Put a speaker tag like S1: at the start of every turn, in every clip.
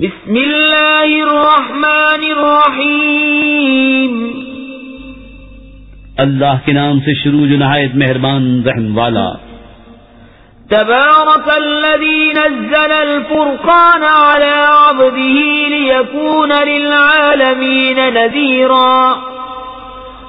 S1: بسم الله الرحمن الرحيم
S2: اللہ کے نام سے شروع جو نہایت مہربان رحم والا۔
S1: تبارك الذي نزل الفرقان على عبده ليكون للعالمين نذيرا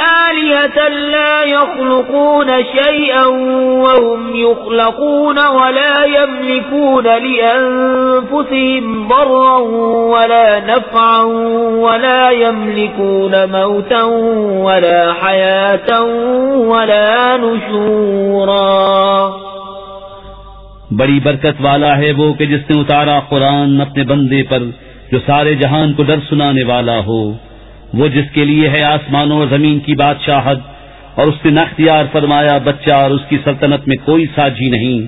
S1: آلهة لا يخلقون شيئا وهم يخلقون ولا يملكون لأنفسهم ضرا ولا نفعا ولا يملكون موتا ولا حياة ولا نشورا
S2: بڑی برکت والا ہے وہ کہ جس نے اتارا قرآن اپنے بندے پر جو سارے جہان کو ڈر سنانے والا ہو۔ وہ جس کے لیے ہے آسمانوں اور زمین کی بادشاہت، اور اس نے نختیار فرمایا بچہ اور اس کی سلطنت میں کوئی ساجی نہیں۔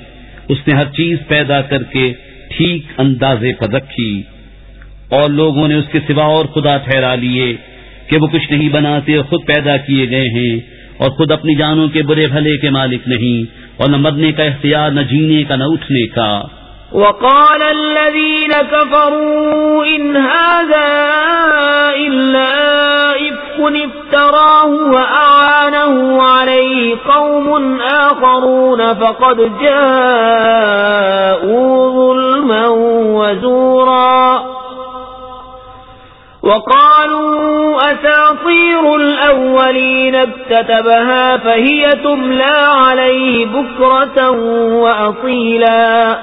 S2: اس نے ہر چیز پیدا کر کے ٹھیک اندازے پر رکھی۔ اور لوگوں نے اس کے سوا اور خدا ٹھہرا لیے کہ وہ کچھ نہیں بناتے اور خود پیدا کیے گئے ہیں، اور خود اپنی جانوں کے برے بھلے کے مالک نہیں، اور نہ مرنے کا اختیار، نہ جینے کا، نہ اٹھنے کا۔
S1: وقال الذين كفروا إن هذا إلا إفك افتراه وأعانه عليه قوم آخرون فقد جاءوا ظلما وزورا وقالوا أساطير الأولين اكتتبها فهي تملى عليه بكرة وأصيلا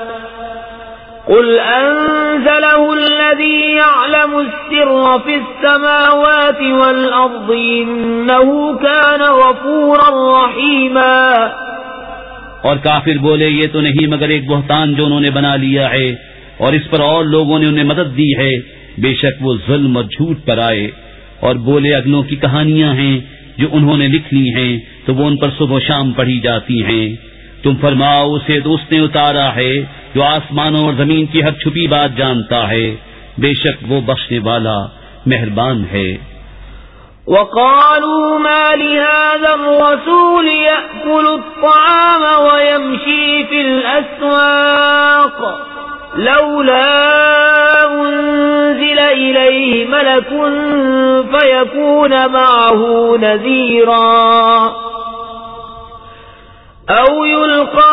S1: قل أنزله الذي يعلم السر في السماوات والأرض إنه كان غفورا رحيما۔
S2: اور کافر بولے، یہ تو نہیں، مگر ایک بہتان جو انہوں نے بنا لیا ہے۔ اور اس پر اور لوگوں نے انہیں مدد دی ہے۔ بے شک وہ ظلم اور جھوٹ پر آئے۔ اور بولے، اگلوں کی کہانیاں ہیں جو انہوں نے لکھ لی ہیں، تو وہ ان پر صبح و شام پڑھی جاتی ہیں۔ تم فرماؤ، اسے دوست نے اتارا ہے۔ جو آسمانوں اور زمین کی ہر چھپی بات جانتا ہے، بے شک وہ بخشنے والا مہربان ہے۔
S1: وقالوا ما لهذا الرسول يأكل الطعام ويمشي في الأسواق، لولا أنزل إليه ملك فيكون معه نذيراً. أو يلقى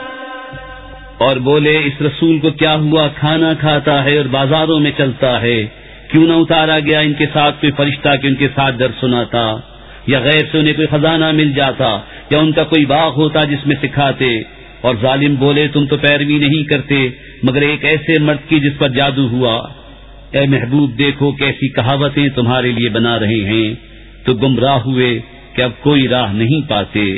S2: اور بولے، اس رسول کو کیا ہوا؟ کھانا کھاتا ہے اور بازاروں میں چلتا ہے۔ کیوں نہ اتارا گیا ان کے ساتھ کوئی فرشتہ کہ ان کے ساتھ ڈر سناتا؟ یا غیر سے انہیں کوئی خزانہ مل جاتا؟ یا ان کا کوئی باغ ہوتا جس میں سکھاتے؟ اور ظالم بولے، تم تو پیروی نہیں کرتے، مگر ایک ایسے مرد کی جس پر جادو ہوا۔ اے محبوب، دیکھو کیسی کہاوتیں تمہارے لیے بنا رہے ہیں۔ تو گمراہ ہوئے کہ اب کوئی راہ نہیں پاتے۔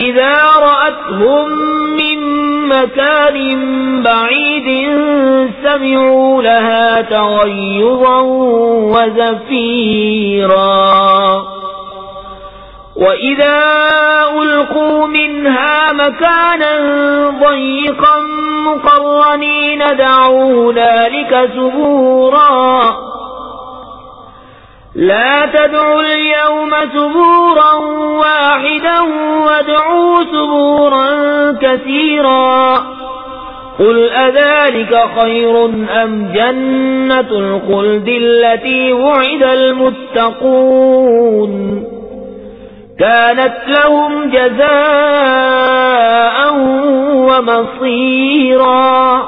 S1: إذا رأتهم من مكان بعيد سمعوا لها تغيظا وزفيرا. وإذا ألقوا منها مكانا ضيقا مقرنين دعوا ذلك سبورا لا تدعوا اليوم سبورا واحدا وادعوا سبورا كثيرا قل أذلك خير أم جنة القلد التي وعد المتقون كانت لهم جزاء ومصيرا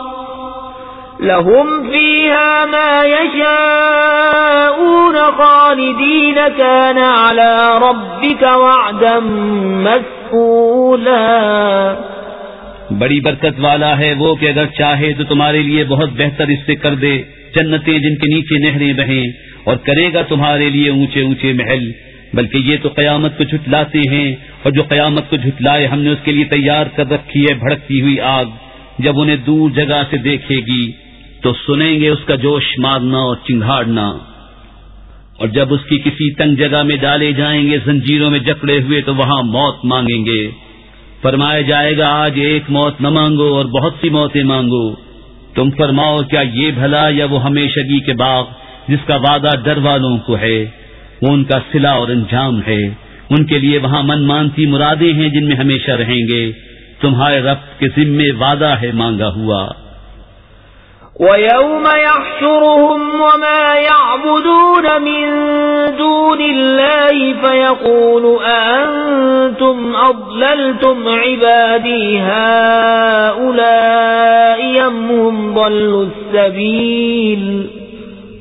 S1: لهم فيها ما يشاءون خالدين كان على ربك وعدا مسئولا
S2: بڑی برکت والا ہے وہ کہ اگر چاہے تو تمہارے لیے بہت بہتر اس سے کر دے، جنتیں جن کے نیچے نہریں بہیں اور کرے گا تمہارے لیے اونچے اونچے محل، بلکہ یہ تو قیامت کو جھٹلاتے ہیں اور جو قیامت کو جھٹلائے ہم نے اس کے لیے تیار کر رکھی ہے بھڑکتی ہوئی آگ، جب انہیں دور جگہ سے دیکھے گی۔ تو سنیں گے اس کا جوش مارنا اور چنگھاڑنا۔ اور جب اس کی کسی تنگ جگہ میں ڈالے جائیں گے، زنجیروں میں جکڑے ہوئے، تو وہاں موت مانگیں گے۔ فرمایا جائے گا، آج ایک موت نہ مانگو اور بہت سی موتیں مانگو۔ تم فرماؤ، کیا یہ بھلا یا وہ ہمیشگی کے باغ جس کا وعدہ ڈر والوں کو ہے؟ وہ ان کا سلا اور انجام ہے۔ ان کے لیے وہاں من مانتی مرادیں ہیں جن میں ہمیشہ رہیں گے۔ تمہارے رب کے ذمے وعدہ ہے، مانگا ہوا۔
S1: وَيَوْمَ يَحْشُرُهُمْ وَمَا يَعْبُدُونَ مِن دُونِ اللَّهِ فَيَقُولُ فيقول أَضْلَلْتُمْ عِبَادِي عبادي هؤلاء يمهم ضلوا السبيل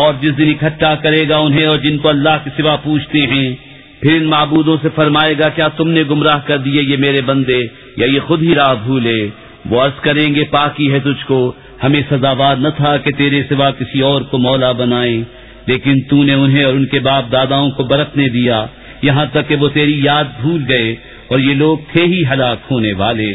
S2: اور جس دن اکٹھا کرے گا انہیں اور جن کو اللہ کے سوا پوچھتے ہیں، پھر ان معبودوں سے فرمائے گا، کیا تم نے گمراہ کر دیے یہ میرے بندے یا یہ خود ہی راہ بھولے؟ وہ عرض کریں گے، پاکی ہے تجھ کو، ہمیں سزاوار نہ تھا کہ تیرے سوا کسی اور کو مولا بنائیں لیکن تو نے انہیں اور ان کے باپ داداؤں کو برتنے دیا، یہاں تک کہ وہ تیری یاد بھول گئے اور یہ لوگ تھے ہی ہلاک ہونے والے۔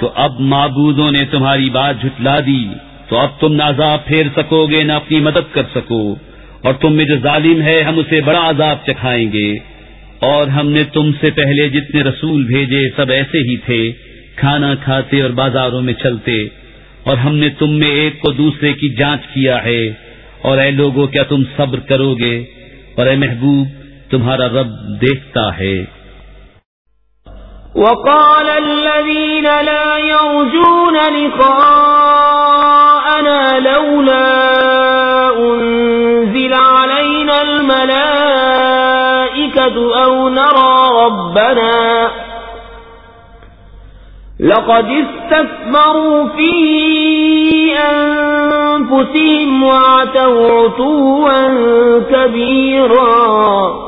S2: تو اب معبودوں نے تمہاری بات جھٹلا دی۔ تو اب تم نہ عذاب پھیر سکو گے، نہ اپنی مدد کر سکو۔ اور تم میں جو ظالم ہے، ہم اسے بڑا عذاب چکھائیں گے۔ اور ہم نے تم سے پہلے جتنے رسول بھیجے، سب ایسے ہی تھے۔ کھانا کھاتے اور بازاروں میں چلتے۔ اور ہم نے تم میں ایک کو دوسرے کی جانچ کیا ہے۔ اور اے لوگوں کیا تم صبر کرو گے؟ اور اے محبوب، تمہارا رب دیکھتا ہے۔
S1: وقال الذين لا يرجون لقاءنا لولا أنزل علينا الملائكة أو نرى ربنا لقد استثمروا في أنفسهم وعتوا عتوا كبيرا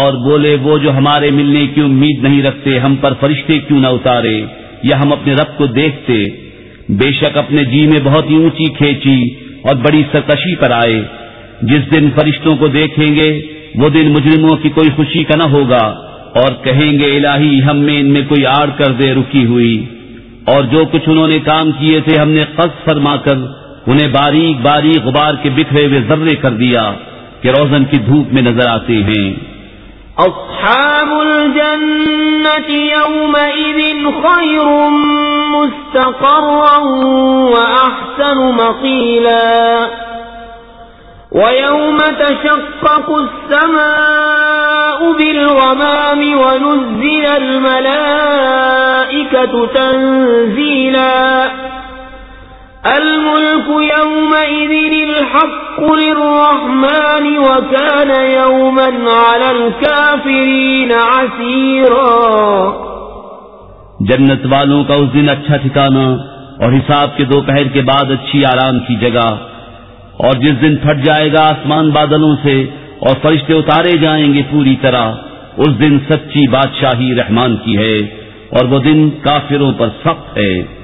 S2: اور بولے وہ جو ہمارے ملنے کی امید نہیں رکھتے، ہم پر فرشتے کیوں نہ اتارے؟ یا ہم اپنے رب کو دیکھتے؟ بے شک اپنے جی میں بہت ہی اونچی کھینچی اور بڑی سرکشی پر آئے۔ جس دن فرشتوں کو دیکھیں گے، وہ دن مجرموں کی کوئی خوشی کا نہ ہوگا اور کہیں گے، الہی، ہم میں ان میں کوئی آڑ کر دے رکی ہوئی۔ اور جو کچھ انہوں نے کام کیے تھے، ہم نے قص فرما کر انہیں باریک باریک غبار کے بکھرے ہوئے ذرے کر دیا کہ روزن کی دھوپ میں نظر آتے ہیں۔
S1: أصحاب الجنة يومئذ خير مستقرا وأحسن مقيلا ويوم تشقق السماء بالغمام ونزل الملائكة تنزيلا الملك يومئذ الحق للرحمن وكان يوما على الكافرين عسيرا.
S2: جنت والوں کا اس دن اچھا ٹھکانا اور حساب کے دوپہر کے بعد اچھی آرام کی جگہ اور جس دن پھٹ جائے گا آسمان بادلوں سے اور فرشتے اتارے جائیں گے پوری طرح، اس دن سچی بادشاہی رحمان کی ہے اور وہ دن کافروں پر سخت ہے۔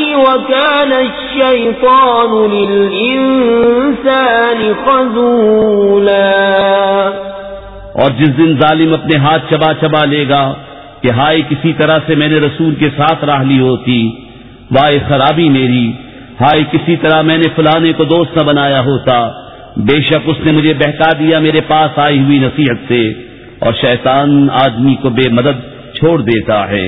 S1: وكان الشيطان للإنسان خذولا.
S2: اور جس دن ظالم اپنے ہاتھ چبا چبا لے گا کہ ہائے کسی طرح سے میں نے رسول کے ساتھ راہ لی ہوتی، وائے خرابی میری، ہائے کسی طرح میں نے فلانے کو دوست نہ بنایا ہوتا، بے شک اس نے مجھے بہکا دیا میرے پاس آئی ہوئی نصیحت سے، اور شیطان آدمی کو بے مدد چھوڑ دیتا ہے۔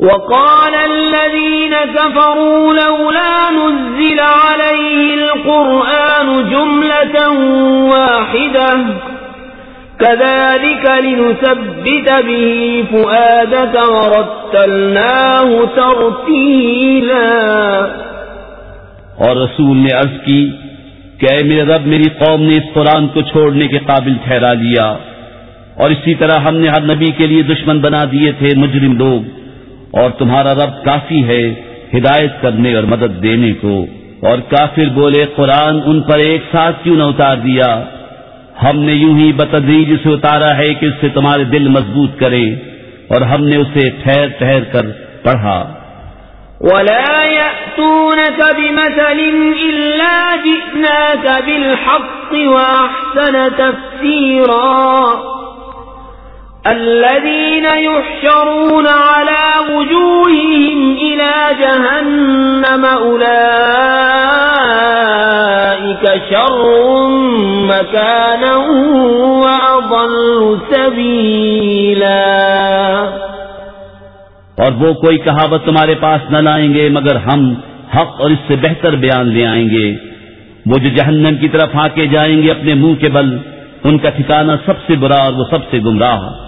S1: وقال الذين كفروا لولا نزل عليه القرآن جملة واحدة، كذلك لنثبت به فؤادك ورتلناه ترتيلا.
S2: اور رسول نے عرض کی کہ اے میرے رب، میری قوم نے اس قرآن کو چھوڑنے کے قابل ٹھہرا لیا، اور اسی طرح ہم نے ہر نبی کے لیے دشمن بنا دیے تھے، مجرم لوگ۔ اور تمہارا رب کافی ہے ہدایت کرنے اور مدد دینے کو۔ اور کافر بولے، قرآن ان پر ایک ساتھ کیوں نہ اتار دیا؟ ہم نے یوں ہی بتدریج سے اتارا ہے کہ اس سے تمہارے دل مضبوط کرے، اور ہم نے اسے ٹھہر ٹھہر کر پڑھا۔
S1: ولا يأتونك بمثل إلا جئناك بالحق وأحسن تفسيرا۔ الذين يحشرون على وجوههم إلى جهنم أولئك شر مكانا وأضل سبيلا.
S2: اور وہ کوئی کہاوت تمہارے پاس نہ لائیں گے، مگر ہم حق اور اس سے بہتر بیان لے آئیں گے۔ وہ جو جہنم کی طرف آکے جائیں گے اپنے منہ کے بل، ان کا ٹھکانہ سب سے برا اور وہ سب سے گمراہ۔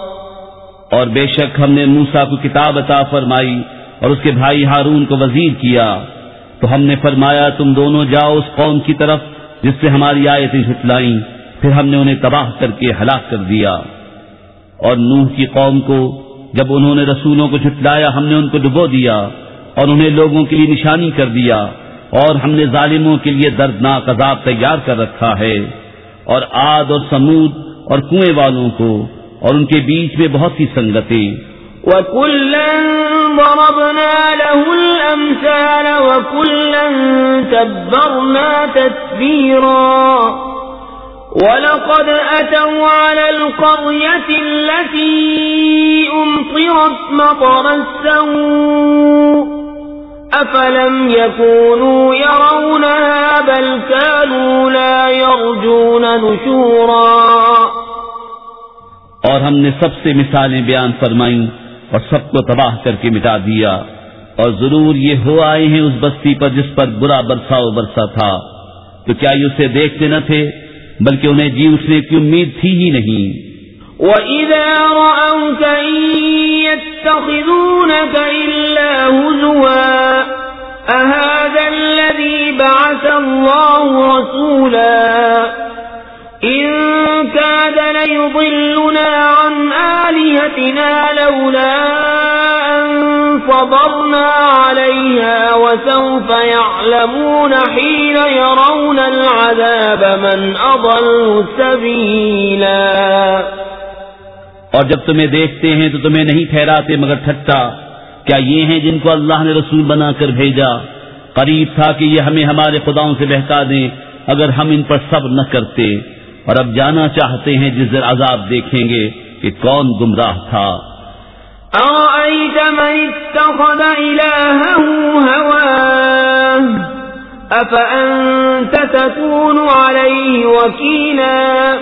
S2: اور بے شک ہم نے موسا کو کتاب عطا فرمائی اور اس کے بھائی ہارون کو وزیر کیا۔ تو ہم نے فرمایا، تم دونوں جاؤ اس قوم کی طرف جس سے ہماری آیتیں جھٹلائیں۔ پھر ہم نے انہیں تباہ کر کے ہلاک کر دیا۔ اور نوح کی قوم کو جب انہوں نے رسولوں کو جھٹلایا، ہم نے ان کو ڈبو دیا اور انہیں لوگوں کے لیے نشانی کر دیا۔ اور ہم نے ظالموں کے لیے دردناک عذاب تیار کر رکھا ہے۔ اور آد اور سمود اور کنویں والوں کو اور ان کے بیچ میں بہت سی سنگتیں۔
S1: وَكُلًّا ضَرَبْنَا لَهُ الْأَمْثَالَ وَكُلًّا تَبَّرْنَا تَتْبِيرًا ولقد أتوا على القرية التي أمطرت مطر السوء۔ أفلم يكونوا يرونها بل كانوا لا يرجون نشورا۔
S2: اور ہم نے سب سے مثالیں بیان فرمائیں اور سب کو تباہ کر کے مٹا دیا اور ضرور یہ ہو آئے ہیں اس بستی پر جس پر برا برسا و برسا تھا۔ تو کیا یہ اسے دیکھتے نہ تھے؟ بلکہ انہیں جی اٹھنے کی امید تھی ہی نہیں۔
S1: وَإِذَا رَأَوْكَ إِن يَتَّخِذُونَكَ إِلَّا هُزُوًا، أَهَذَا الَّذِي بَعَثَ اللَّهُ رَسُولًا؟ إِن كَادَ لَيُضِلُّنَا عَنْ آلِهَتِنَا لَوْلَا فضرنا عليها وسوف يعلمون حين يرون العذاب من أضل سبيلا.
S2: اور جب تمہیں دیکھتے ہیں تو تمہیں نہیں ٹھہراتے مگر ٹھٹا کیا یہ ہیں جن کو اللہ نے رسول بنا کر بھیجا؟ قریب تھا کہ یہ ہمیں ہمارے خداؤں سے بہکا دیں، اگر ہم ان پر صبر نہ کرتے۔ اور اب جانا چاہتے ہیں جس دن عذاب دیکھیں گے کہ کون گمراہ تھا۔
S1: أرأيت من اتخذ إلهه هواه؟ أفأنت تكون عليه وكيلا؟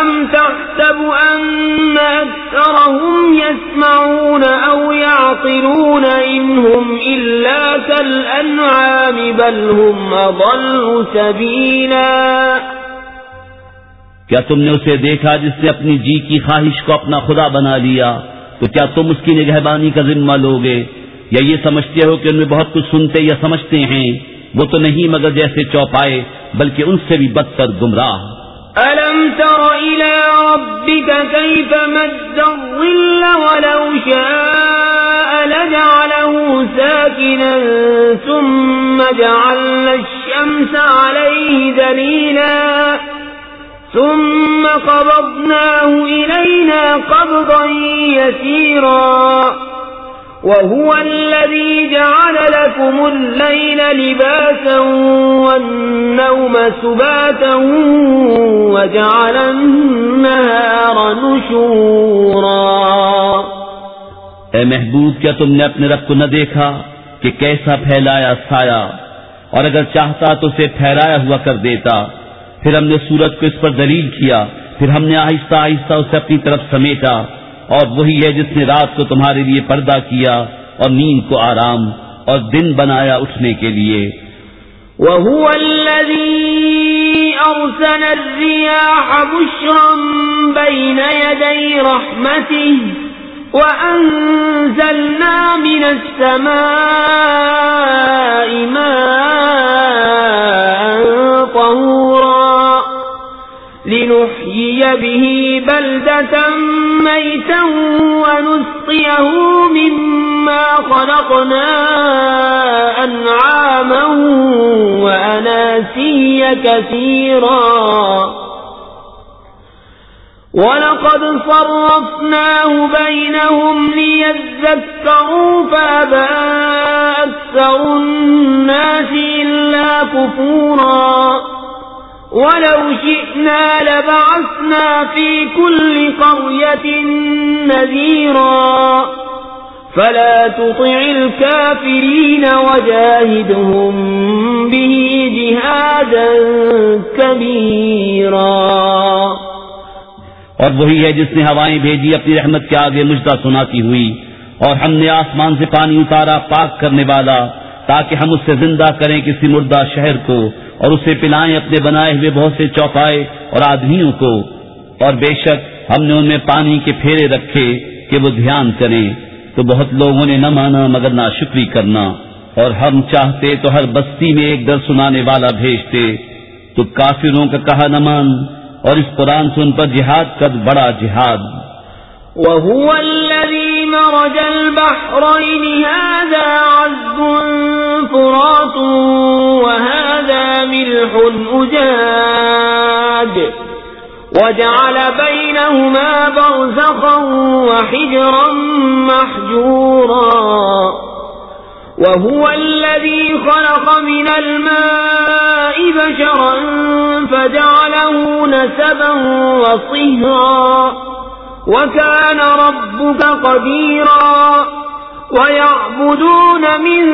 S1: أم تحسب أن أكثرهم يسمعون أو يعقلون إنهم إلا كالأنعام بل هم أضل سبيلا؟
S2: کیا تم نے اسے دیکھا جس نے اپنی جی کی خواہش کو اپنا خدا بنا لیا؟ تو کیا تم اس کی نگہبانی کا ذمہ لوگے؟ یا یہ سمجھتے ہو کہ ان میں بہت کچھ سنتے یا سمجھتے ہیں؟ وہ تو نہیں مگر جیسے چوپائے، بلکہ ان سے بھی بدتر گمراہ۔
S1: ألم تر إلى ربك كيف مد الظل ولو شاء لجعله ساكنا ثم جعلنا الشمس عليه دليلا ثم قبضناه إلينا قبضا يسيرا. وهو الذي جعل لكم الليل لباسا والنوم سباتا وجعل النهار نشورا.
S2: اے محبوب، کیا تم نے اپنے رب کو نہ دیکھا کہ کیسا پھیلایا سایہ؟ اور اگر چاہتا تو اسے پھیلایا ہوا کر دیتا۔ پھر ہم نے سورج کو اس پر دلیل کیا، پھر ہم نے آہستہ آہستہ اسے اپنی طرف سمیٹا، اور وہی ہے جس نے رات کو تمہارے لیے پردہ کیا اور نیند کو آرام اور دن بنایا اٹھنے کے لیے۔
S1: وهو الذي أرسل الرياح بشرا بين يدي رحمته وأنزلنا من السماء ماء طهورا لنحيي به بلدة ميتا ونسقيه مما خلقنا أنعاما وأناسيا كثيرا. ولقد صرفناه بينهم ليذكروا فأبى أكثر الناس إلا كفورا. ولو شئنا لبعثنا في كل قرية نذيرا. فلا تطع الكافرين وجاهدهم به جهادا كبيرا.
S2: اور وہی ہے جس نے ہوائیں بھیجی اپنی رحمت کے آگے مجدہ سناتی ہوئی اور ہم نے آسمان سے پانی اتارا پاک کرنے والا تاکہ ہم اس سے زندہ کریں کسی مردہ شہر کو اور اسے پلائیں اپنے بنائے ہوئے بہت سے چوپائے اور آدمیوں کو۔ اور بے شک ہم نے ان میں پانی کے پھیرے رکھے کہ وہ دھیان کریں۔ تو بہت لوگوں نے نہ مانا مگر نہ شکری کرنا۔ اور ہم چاہتے تو ہر بستی میں ایک در سنانے والا بھیجتے۔ تو کافروں کا کہا نہ مان اور اس قرآن سے ان پر جہاد کر بڑا جہاد۔
S1: وهو الذي مرج البحرين هذا عذب فرات وهذا ملح أجاد وجعل بينهما برزخا وحجرا محجورا وهو الذي خلق من الماء بشرا فجعله نسبا وصهرا وكان ربك قديرا ويعبدون من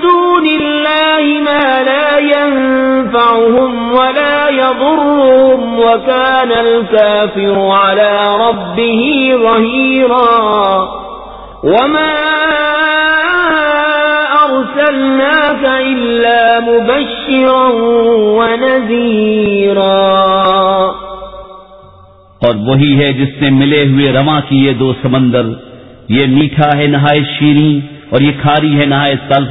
S1: دون الله ما لا ينفعهم ولا يضرهم وكان الكافر على ربه ظهيرا وما أرسلناك إلا مبشرا ونذيرا
S2: اور وہی ہے جس نے ملے ہوئے رواں کی یہ دو سمندر۔ یہ میٹھا ہے نہائے شیریں اور یہ کھاری ہے نہائے تلخ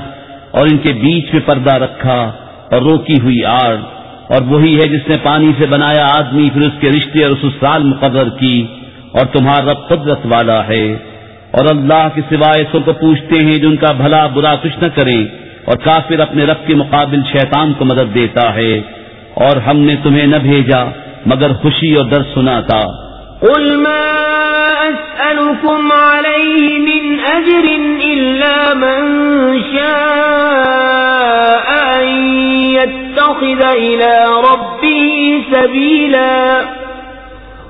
S2: اور ان کے بیچ میں پردہ رکھا اور روکی ہوئی آڑ۔ اور وہی ہے جس نے پانی سے بنایا آدمی پھر اس کے رشتے اور سسرال مقرر کی اور تمہارا رب قدرت والا ہے۔ اور اللہ کے سوائے سو کو پوچھتے ہیں جو ان کا بھلا برا کچھ نہ کرے اور کافر اپنے رب کے مقابل شیطان کو مدد دیتا ہے۔ اور ہم نے تمہیں نہ بھیجا۔ مگر خوشی اور در سنا تھا۔
S1: قل ما أسألكم عليه من أجر إلا من شاء أن يتخذ إلى ربه سبيلا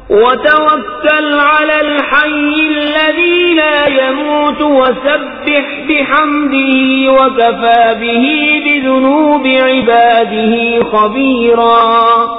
S1: وتوكل على الحي الذي لا يموت وسبح بحمده وكفى به بذنوب عباده خبيراً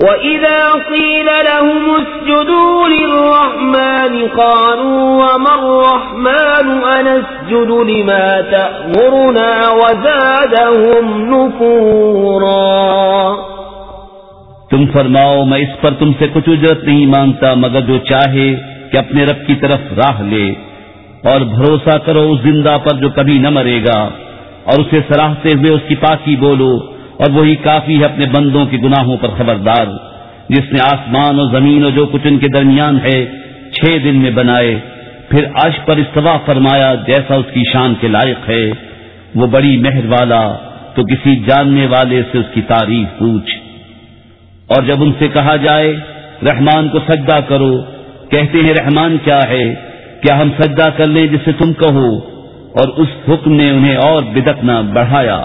S1: وَإِذَا قِيلَ لَهُمُ اسْجُدُوا لِلرَّحْمَنِ قَالُوا وَمَا الرَّحْمَنُ أَنَسْجُدُ لِمَا تَأْمُرُنَا وَزَادَهُمْ نُفُورًا
S2: تم فرماؤ، میں اس پر تم سے کچھ اجرت نہیں مانگتا، مگر جو چاہے کہ اپنے رب کی طرف راہ لے اور بھروسہ کرو اس زندہ پر جو کبھی نہ مرے گا اور اسے سراہتے ہوئے اس کی پاکی بولو۔ اور وہی کافی ہے اپنے بندوں کے گناہوں پر خبردار، جس نے آسمان اور زمین اور جو کچھ ان کے درمیان ہے چھ دن میں بنائے۔ پھر عرش پر استوا فرمایا، جیسا اس کی شان کے لائق ہے، وہ بڑی مہر والا، تو کسی جاننے والے سے اس کی تعریف پوچھ۔ اور جب ان سے کہا جائے، رحمان کو سجدہ کرو، کہتے ہیں، رحمان کیا ہے؟ کیا ہم سجدہ کر لیں جسے تم کہو؟ اور اس حکم نے انہیں اور بدکنا بڑھایا۔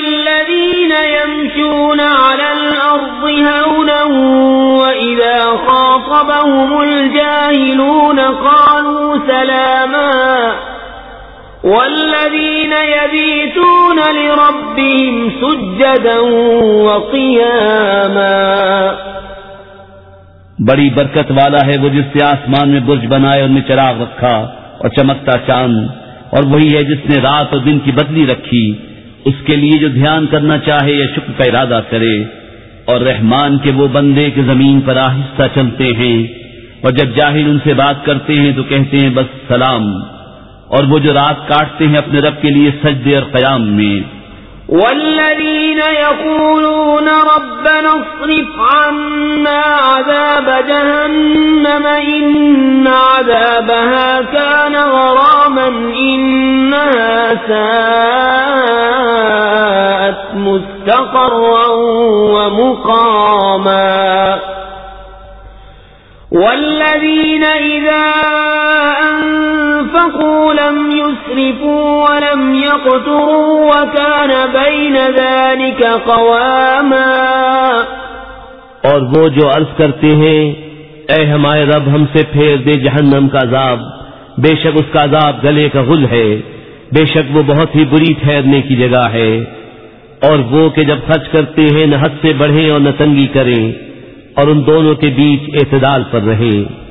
S1: يمشون على الأرض هونا وإذا خاطبهم الجاهلون قالوا سلاما والذين يبيتون لربهم سجدا وقياما
S2: بڑی برکت والا ہے وہ جس سے آسمان میں برج بنائے ان میں چراغ رکھا اور چمکتا چاند اور وہی ہے جس نے رات اور دن کی بدلی رکھی۔ اس کے لیے جو دھیان کرنا چاہے یا شکر کا ارادہ کرے، اور رحمان کے وہ بندے کے زمین پر آہستہ چلتے ہیں، اور جب جاہل ان سے بات کرتے ہیں تو کہتے ہیں، بس سلام. اور وہ جو رات کاٹتے ہیں اپنے رب کے لیے سجدے اور قیام میں۔
S1: والذین ربنا اصرف عنا عذاب جهنم، إن عذابها كان غراما، إنها ساءت مستقرا ومقاما. والذين إذا أنفقوا لم يسرفوا ولم يقتروا وكان بين ذلك قواما
S3: اور وہ جو عرض کرتے ہیں، اے ہمارے رب، ہم سے پھیر دے جہنم کا عذاب۔ بے شک اس کا عذاب گلے کا غل ہے۔ بے شک وہ بہت ہی بری ٹھہرنے کی جگہ ہے۔ اور وہ کہ جب خرچ کرتے ہیں، نہ حد سے بڑھیں اور نہ تنگی کریں، اور ان دونوں کے بیچ اعتدال پر رہیں۔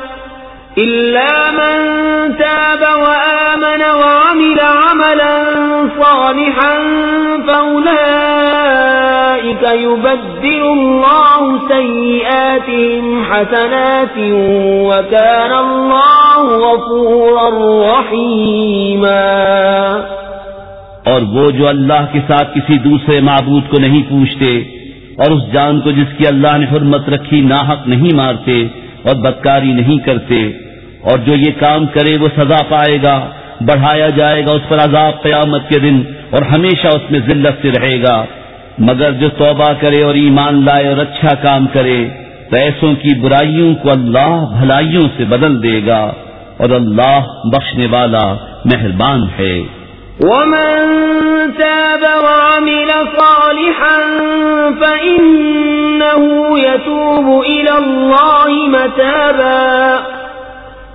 S1: إلا من تاب وآمن وعمل عملا صالحا فأولئك يبدل الله سيئاتهم حسنات وكان الله غفورا رحيما
S2: اور وہ جو اللہ کے ساتھ کسی دوسرے معبود کو نہیں پوچھتے اور اس جان کو جس کی اللہ نے حرمت رکھی ناحق نہیں مارتے اور بدکاری نہیں کرتے اور جو یہ کام کرے وہ سزا پائے گا، بڑھایا جائے گا اس پر عذاب قیامت کے دن اور ہمیشہ اس میں ذلت سے رہے گا۔ مگر جو توبہ کرے اور ایمان لائے اور اچھا کام کرے، تو ایسوں کی برائیوں کو اللہ بھلائیوں سے بدل دے گا اور اللہ بخشنے والا مہربان ہے۔
S1: ومن تاب وعمل صالحا فإنه يتوب إلى الله متابا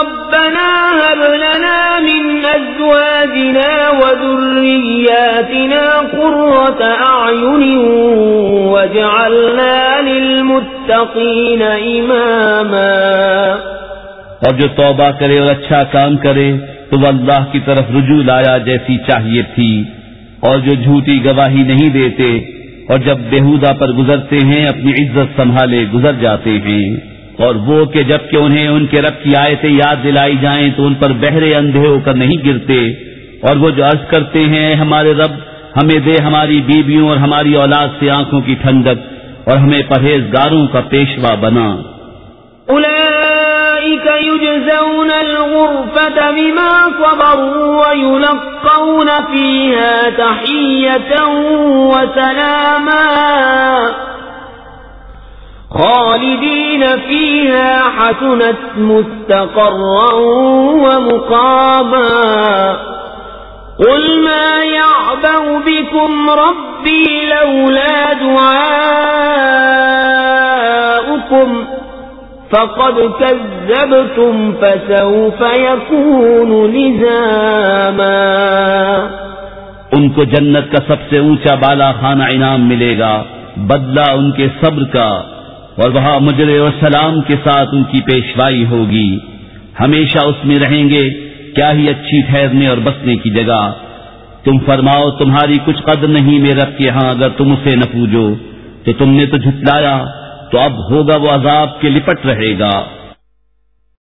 S1: ربنا هب لنا من أزواجنا وذرياتنا قرة أعين وجعلنا للمتقين إماما.
S2: اور جو توبہ کرے اور اچھا کام کرے، تو وہ اللہ کی طرف رجوع لایا جیسی چاہیے تھی۔ اور جو جھوٹی گواہی نہیں دیتے، اور جب بےحودہ پر گزرتے ہیں، اپنی عزت سنبھالے گزر جاتے ہیں۔ اور وہ کہ جبکہ انہیں ان کے رب کی آیتیں یاد دلائی جائیں تو ان پر بہرے اندھے ہو کر نہیں گرتے اور وہ جو عرض کرتے ہیں ہمارے رب، ہمیں دے ہماری بیویوں اور ہماری اولاد سے آنکھوں کی ٹھنڈک اور ہمیں پرہیزگاروں کا پیشوا بنا۔
S1: يجزون الغرفة بما صبروا ويلقون فيها تحية وسلاما خالدين فيها حسنت مستقرا ومقاما قل ما يعبأ بكم ربي لولا دعاؤكم فقد كذبتم فسوف يكون لزاما
S2: ان کو جنت کا سب سے اونچا بالا خانہ انعام ملے گا، بدلہ ان کے صبر کا اور وہاں مجر و سلام کے ساتھ ان کی پیشوائی ہوگی۔ ہمیشہ اس میں رہیں گے، کیا ہی اچھی ٹھہرنے اور بسنے کی جگہ۔ تم فرماؤ، تمہاری کچھ قدر نہیں میرے رب کے ہاں اگر تم اسے نہ پوجو۔ تو تم نے تو جھٹلایا، تو اب ہوگا وہ عذاب کے لپٹ رہے گا۔